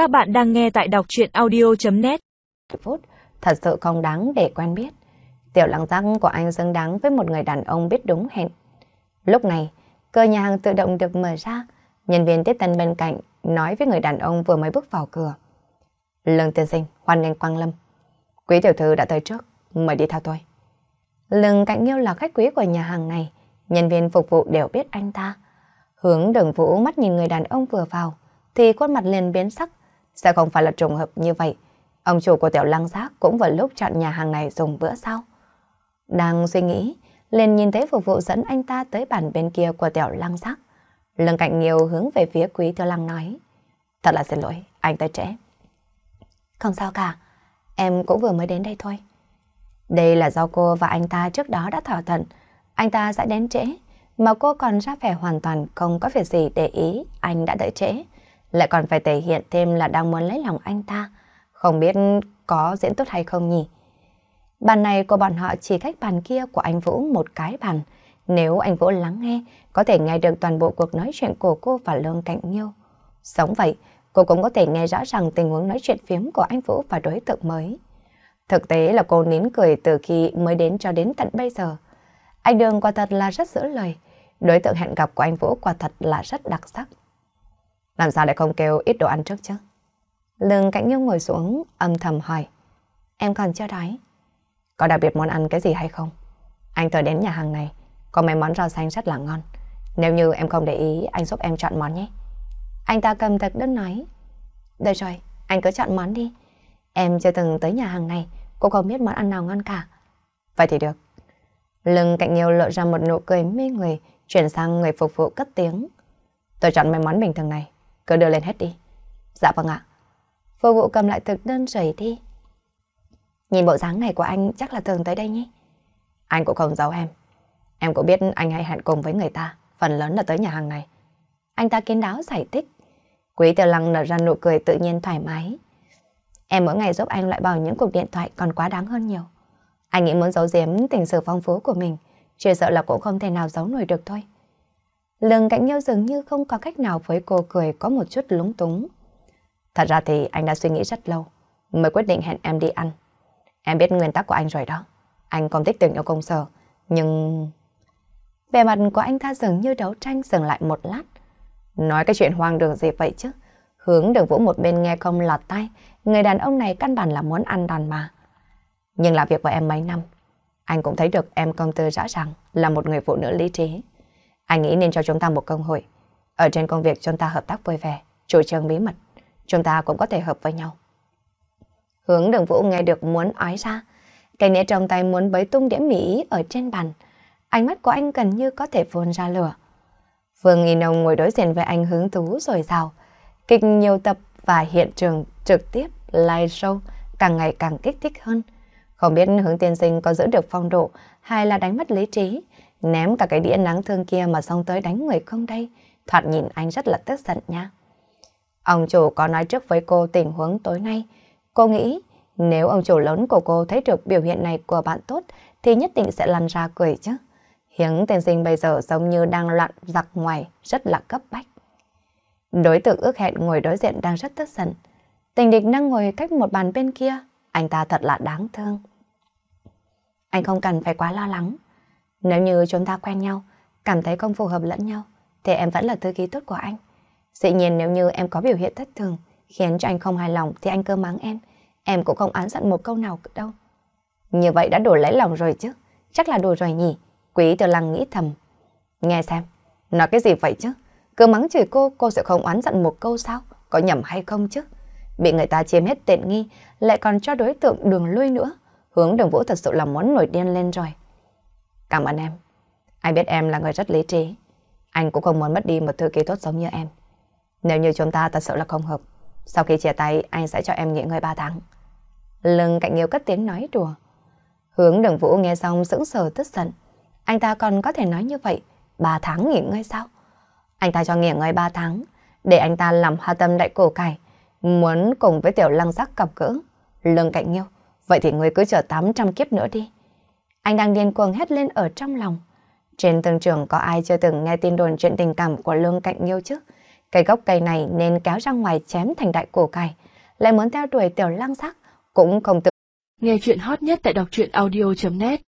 Các bạn đang nghe tại đọc chuyện audio.net phút, thật sự không đáng để quen biết. Tiểu lăng răng của anh xứng đáng với một người đàn ông biết đúng hẹn. Lúc này, cửa nhà hàng tự động được mở ra, nhân viên tiếp tân bên cạnh nói với người đàn ông vừa mới bước vào cửa. Lương tiên sinh, hoan nghênh Quang Lâm. Quý tiểu thư đã tới trước, mời đi theo tôi. Lương Cạnh Nghiêu là khách quý của nhà hàng này, nhân viên phục vụ đều biết anh ta. Hướng đường vũ mắt nhìn người đàn ông vừa vào, thì khuôn mặt liền biến sắc. Sẽ không phải là trùng hợp như vậy. Ông chủ của tiểu lăng giác cũng vào lúc chọn nhà hàng này dùng bữa sau. Đang suy nghĩ, liền nhìn thấy phục vụ dẫn anh ta tới bàn bên kia của tiểu lăng giác. Lương Cạnh nhiều hướng về phía quý tiểu lăng nói. Thật là xin lỗi, anh tới trễ. Không sao cả, em cũng vừa mới đến đây thôi. Đây là do cô và anh ta trước đó đã thỏa thuận. Anh ta sẽ đến trễ, mà cô còn ra vẻ hoàn toàn không có việc gì để ý anh đã đợi trễ. Lại còn phải thể hiện thêm là đang muốn lấy lòng anh ta. Không biết có diễn tốt hay không nhỉ? Bàn này của bọn họ chỉ cách bàn kia của anh Vũ một cái bàn. Nếu anh Vũ lắng nghe, có thể nghe được toàn bộ cuộc nói chuyện của cô và Lương Cạnh Nhiêu. Sống vậy, cô cũng có thể nghe rõ ràng tình huống nói chuyện phiếm của anh Vũ và đối tượng mới. Thực tế là cô nín cười từ khi mới đến cho đến tận bây giờ. Anh Đường quả thật là rất giữ lời. Đối tượng hẹn gặp của anh Vũ quả thật là rất đặc sắc. Làm sao lại không kêu ít đồ ăn trước chứ? Lương Cạnh Nhiêu ngồi xuống, âm thầm hỏi. Em còn chưa đói. Có đặc biệt món ăn cái gì hay không? Anh tới đến nhà hàng này, có mấy món rau xanh rất là ngon. Nếu như em không để ý, anh giúp em chọn món nhé. Anh ta cầm thực đơn nói. Được rồi, anh cứ chọn món đi. Em chưa từng tới nhà hàng này, cô không biết món ăn nào ngon cả. Vậy thì được. Lưng cạnh nhiều lộ ra một nụ cười mê người, chuyển sang người phục vụ cất tiếng. Tôi chọn mấy món bình thường này, cứ đưa lên hết đi. Dạ vâng ạ. Phục vụ cầm lại thực đơn rời đi. Nhìn bộ dáng này của anh chắc là thường tới đây nhé. Anh cũng không giấu em. Em cũng biết anh hay hẹn cùng với người ta, phần lớn là tới nhà hàng này. Anh ta kiến đáo giải thích. Quý tiểu lăng nở ra nụ cười tự nhiên thoải mái. Em mỗi ngày giúp anh loại bỏ những cuộc điện thoại còn quá đáng hơn nhiều. Anh nghĩ muốn giấu giếm tình sự phong phú của mình, chỉ sợ là cũng không thể nào giấu nổi được thôi. Lương cạnh nhau dường như không có cách nào với cô cười có một chút lúng túng. Thật ra thì anh đã suy nghĩ rất lâu, mới quyết định hẹn em đi ăn. Em biết nguyên tắc của anh rồi đó. Anh không thích tình yêu công sở, nhưng... bề mặt của anh ta dường như đấu tranh dừng lại một lát. Nói cái chuyện hoang đường gì vậy chứ? Hướng đường vũ một bên nghe không lọt tay, người đàn ông này căn bản là muốn ăn đòn mà. Nhưng làm việc với em mấy năm, anh cũng thấy được em công tư rõ ràng là một người phụ nữ lý trí. Anh nghĩ nên cho chúng ta một cơ hội. Ở trên công việc chúng ta hợp tác vui vẻ, chủ trương bí mật, chúng ta cũng có thể hợp với nhau. Hướng đường vũ nghe được muốn ói ra, cây nĩa trong tay muốn bới tung đĩa mỹ ở trên bàn. Ánh mắt của anh gần như có thể phun ra lửa. Vương Nghi Nông ngồi đối diện với anh hứng thú rồi rào. Kịch nhiều tập và hiện trường trực tiếp live show càng ngày càng kích thích hơn. Không biết hướng tiên sinh có giữ được phong độ hay là đánh mất lý trí, ném cả cái đĩa nắng thương kia mà xong tới đánh người không đây. Thoạt nhìn anh rất là tức giận nha. Ông chủ có nói trước với cô tình huống tối nay. Cô nghĩ nếu ông chủ lớn của cô thấy được biểu hiện này của bạn tốt thì nhất định sẽ lăn ra cười chứ. Hiếng tên sinh bây giờ giống như đang loạn giặc ngoài, rất là cấp bách. Đối tượng ước hẹn ngồi đối diện đang rất tức giận. Tình địch đang ngồi cách một bàn bên kia, anh ta thật là đáng thương. Anh không cần phải quá lo lắng. Nếu như chúng ta quen nhau, cảm thấy không phù hợp lẫn nhau, thì em vẫn là thư ký tốt của anh. Dĩ nhiên nếu như em có biểu hiện thất thường, khiến cho anh không hài lòng thì anh cơ mắng em. Em cũng không án giận một câu nào đâu. Như vậy đã đủ lấy lòng rồi chứ. Chắc là đủ rồi nhỉ. Quý tiểu lăng nghĩ thầm. Nghe xem, nói cái gì vậy chứ? Cứ mắng chửi cô, cô sẽ không oán giận một câu sao? Có nhầm hay không chứ? Bị người ta chiếm hết tiện nghi, lại còn cho đối tượng đường lui nữa. Hướng đường vũ thật sự là muốn nổi điên lên rồi. Cảm ơn em. Anh biết em là người rất lý trí. Anh cũng không muốn mất đi một thư ký tốt giống như em. Nếu như chúng ta thật sự là không hợp, sau khi chia tay anh sẽ cho em nghỉ ngơi 3 tháng. Lưng cạnh nghiêu cất tiếng nói đùa. Hướng đường vũ nghe xong sững sờ tức giận. Anh ta còn có thể nói như vậy, 3 tháng nghỉ ngơi sao? Anh ta cho nghỉ ngơi 3 tháng, để anh ta làm hoa tâm đại cổ cải, muốn cùng với tiểu lăng giác cặp cỡ. Lương cạnh nghiêu, vậy thì người cứ chờ 800 kiếp nữa đi. Anh đang điên cuồng hét lên ở trong lòng. Trên tường trường có ai chưa từng nghe tin đồn chuyện tình cảm của Lương Cạnh Nghiêu chứ? Cây gốc cây này nên kéo ra ngoài chém thành đại cổ cải, lại muốn theo đuổi tiểu lang sắc, cũng không tự. Nghe chuyện hot nhất tại đọc truyện audio.net